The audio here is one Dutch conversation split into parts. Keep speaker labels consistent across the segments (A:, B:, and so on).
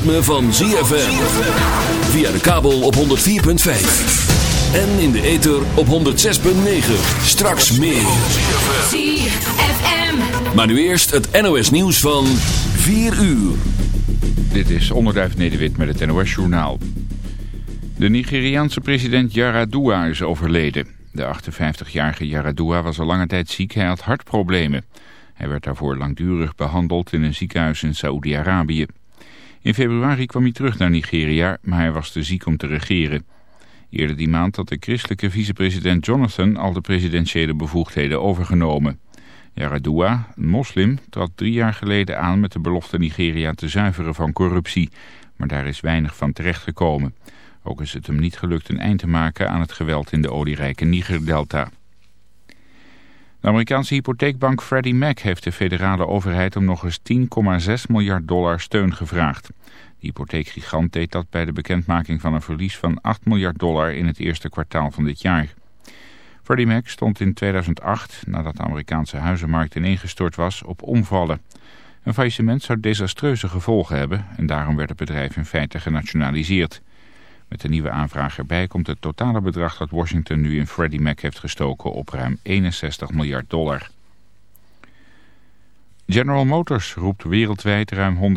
A: ritme van ZFM. Via de kabel op 104.5. En in de ether op 106.9. Straks meer.
B: ZFM.
A: Maar nu eerst het NOS nieuws van 4 uur.
C: Dit is Onderduif Nederwit met het NOS Journaal. De Nigeriaanse president Yaradua is overleden. De 58-jarige Yaradua was al lange tijd ziek, hij had hartproblemen. Hij werd daarvoor langdurig behandeld in een ziekenhuis in Saoedi-Arabië. In februari kwam hij terug naar Nigeria, maar hij was te ziek om te regeren. Eerder die maand had de christelijke vicepresident Jonathan al de presidentiële bevoegdheden overgenomen. Yaradua, een moslim, trad drie jaar geleden aan met de belofte Nigeria te zuiveren van corruptie. Maar daar is weinig van terechtgekomen. Ook is het hem niet gelukt een eind te maken aan het geweld in de olierijke Niger-delta. De Amerikaanse hypotheekbank Freddie Mac heeft de federale overheid om nog eens 10,6 miljard dollar steun gevraagd. De hypotheekgigant deed dat bij de bekendmaking van een verlies van 8 miljard dollar in het eerste kwartaal van dit jaar. Freddie Mac stond in 2008, nadat de Amerikaanse huizenmarkt ineengestort was, op omvallen. Een faillissement zou desastreuze gevolgen hebben en daarom werd het bedrijf in feite genationaliseerd. Met de nieuwe aanvraag erbij komt het totale bedrag dat Washington nu in Freddie Mac heeft gestoken op ruim 61 miljard dollar. General Motors roept wereldwijd ruim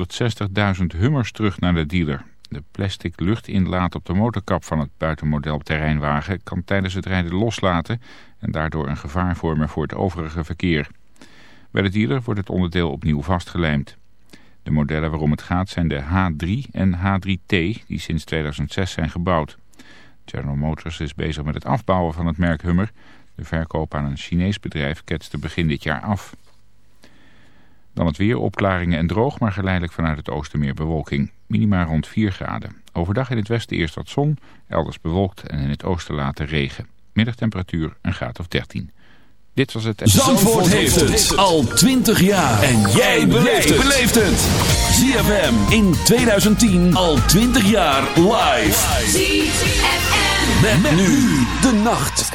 C: 160.000 Hummers terug naar de dealer. De plastic luchtinlaat op de motorkap van het buitenmodel terreinwagen kan tijdens het rijden loslaten en daardoor een gevaar vormen voor het overige verkeer. Bij de dealer wordt het onderdeel opnieuw vastgelijmd. De modellen waarom het gaat zijn de H3 en H3T die sinds 2006 zijn gebouwd. General Motors is bezig met het afbouwen van het merk Hummer. De verkoop aan een Chinees bedrijf ketste begin dit jaar af. Dan het weer, opklaringen en droog, maar geleidelijk vanuit het oosten meer bewolking. Minima rond 4 graden. Overdag in het westen eerst wat zon, elders bewolkt en in het oosten later regen. Middagtemperatuur een graad of 13. Dit was het...
A: Zandvoort, heeft het al 20 jaar. En jij beleeft het. ZFM in 2010 al 20 jaar live.
B: ZFM.
A: Met, nu de nacht.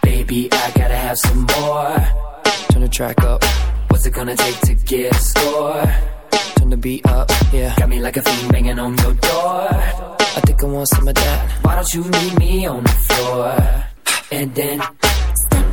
D: Baby, I gotta have some more. Turn the track up. What's it gonna take to get a score? Turn the beat up, yeah. Got me like a fiend banging on your door. I think I want some of that. Why don't you meet me on the floor? And then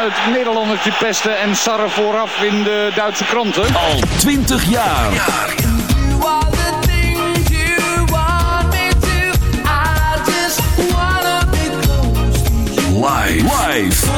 E: het Nederlandertje pesten en sarre vooraf in de Duitse kranten.
F: Al 20 jaar. Live. Live.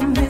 G: me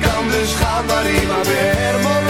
H: Kan dus gaan waar iemand maar weer.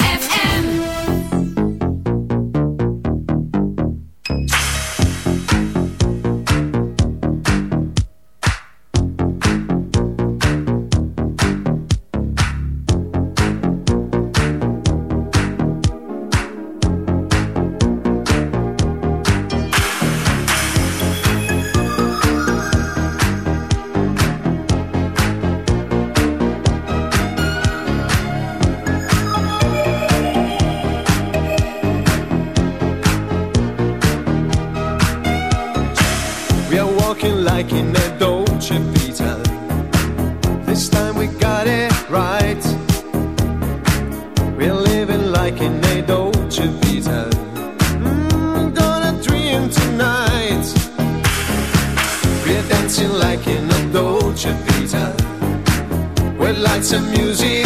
I: Walking in a Dolce Vita. This time we got it right. We're living like in a Dolce Vita. Mm, gonna dream tonight. We're dancing like in a Dolce Vita. Lights and music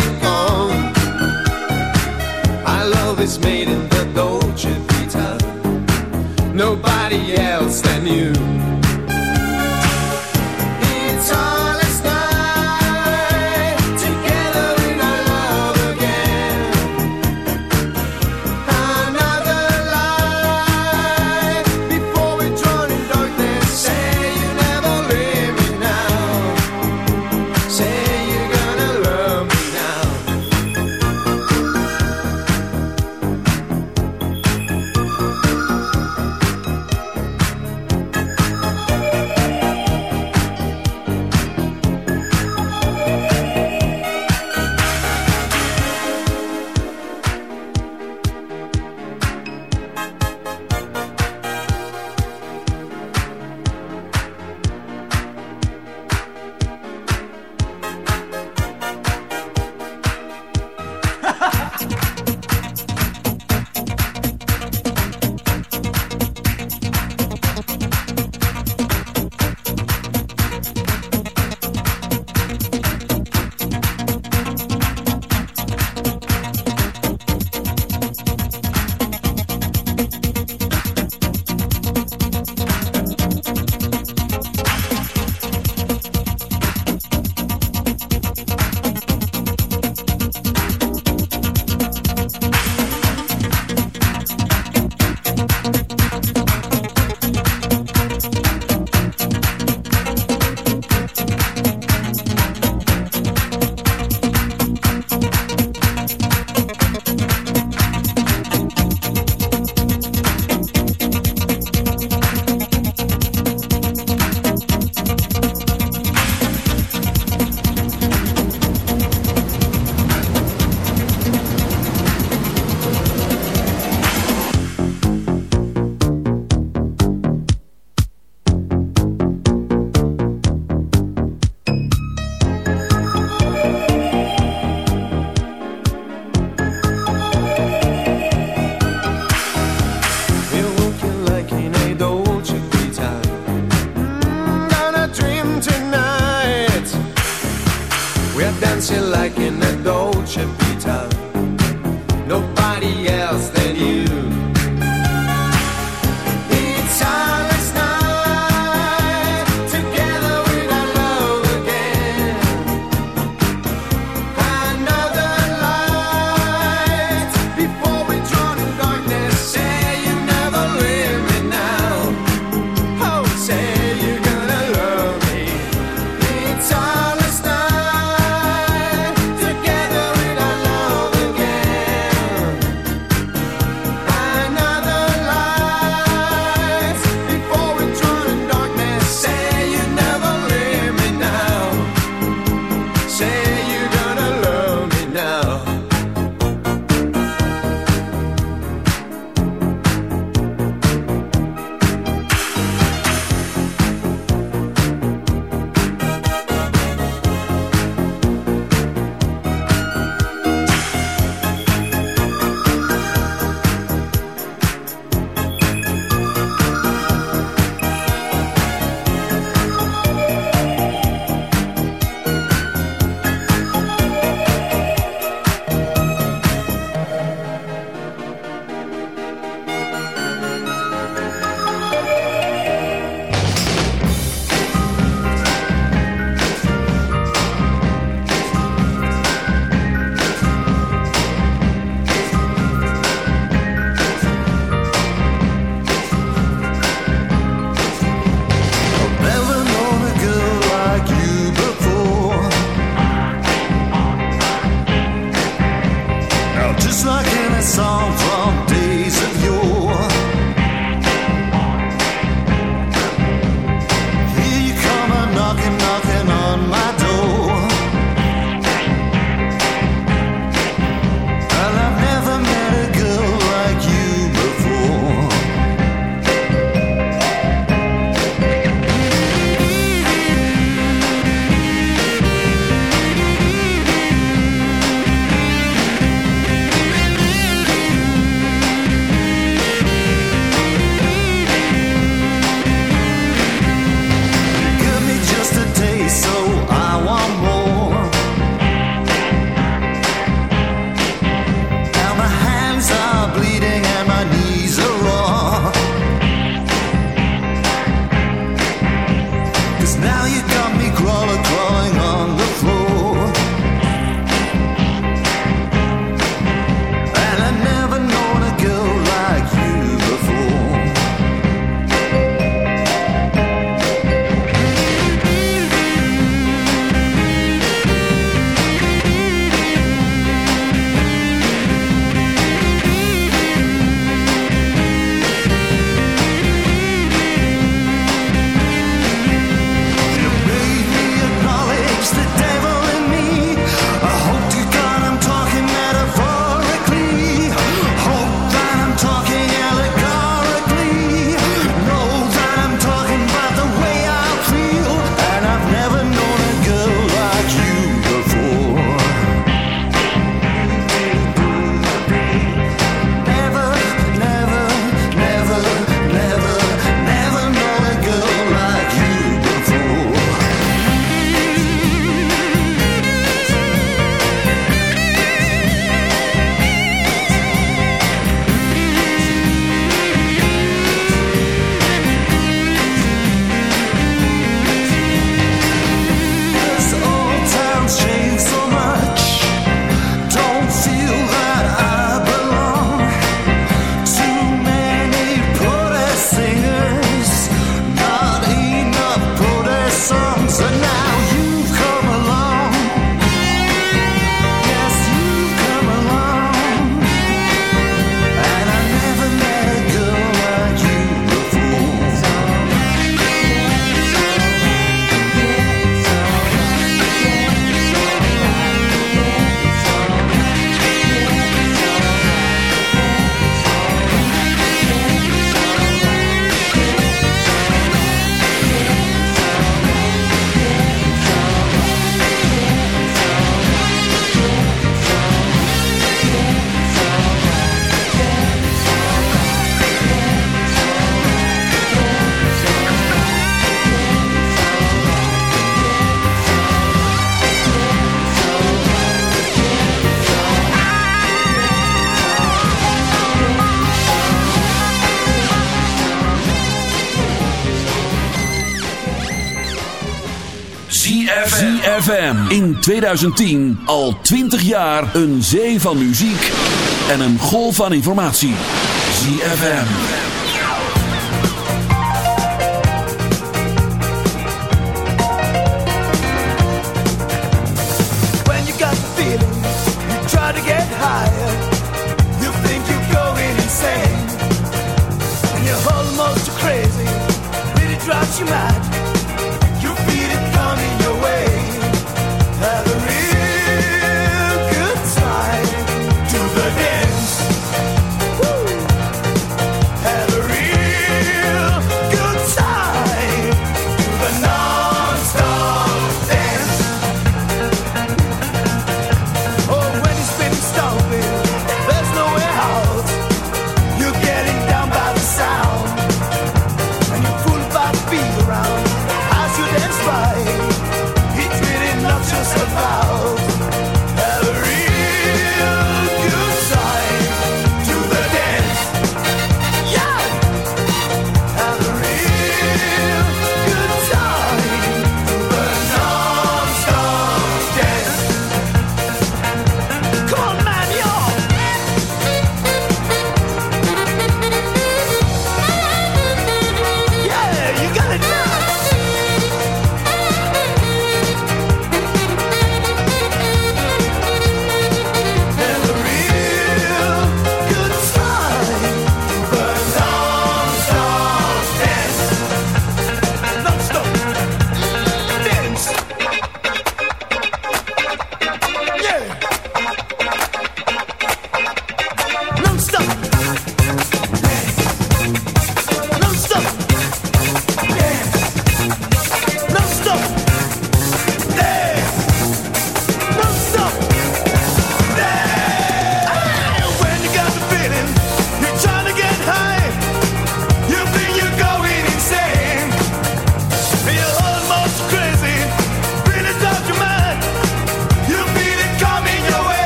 I: say.
A: 2010 al 20 jaar een zee van muziek en een golf van informatie. ZFM.
F: When you got the feeling, you try to get higher. You think you're going insane. And you're almost crazy, really drives you mad.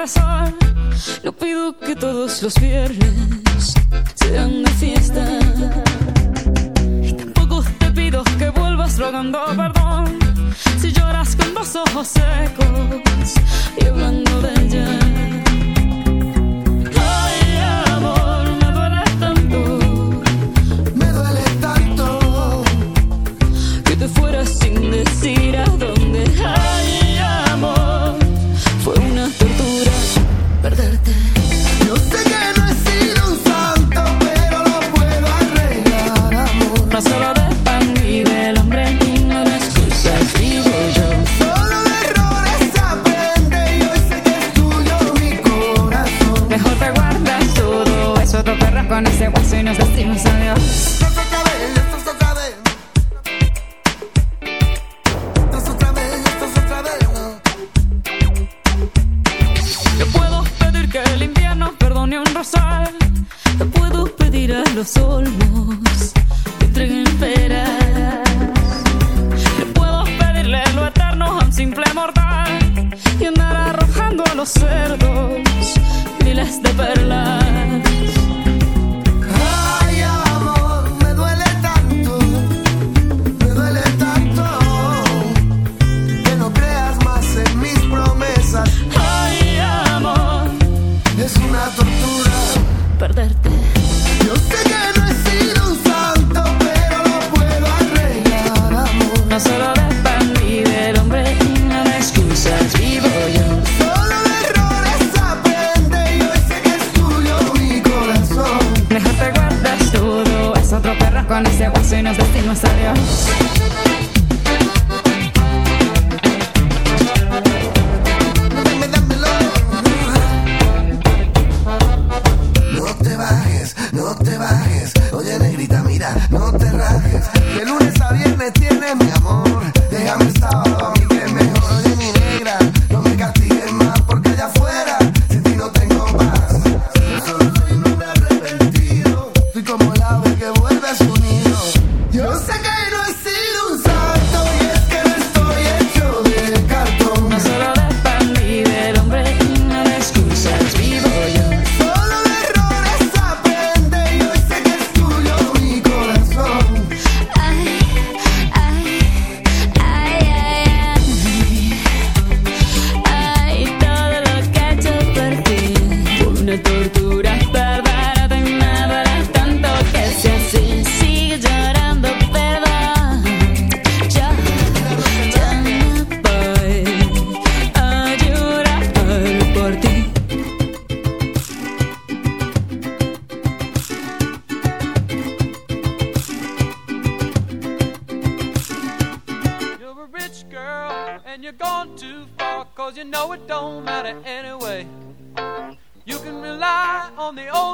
H: razón.
D: No pido que todos los viernes sean de fiesta. Y tampoco te pido que vuelvas rogando perdón. Si lloras con los ojos secos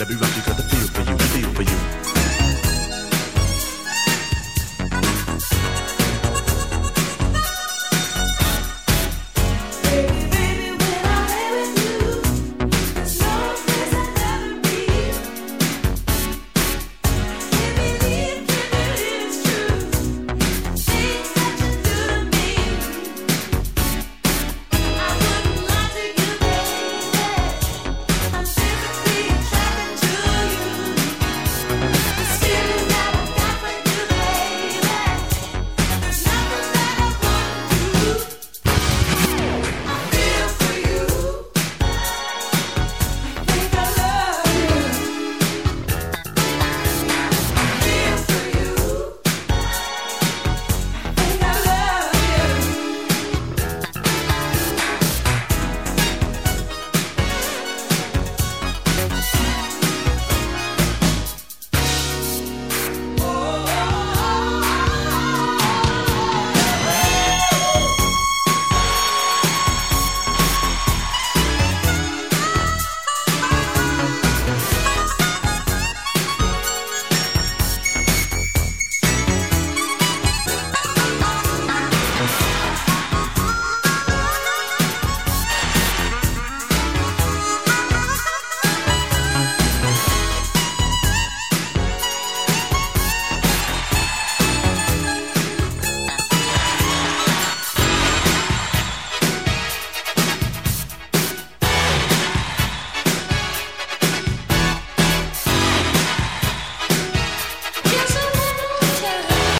J: La bulle magique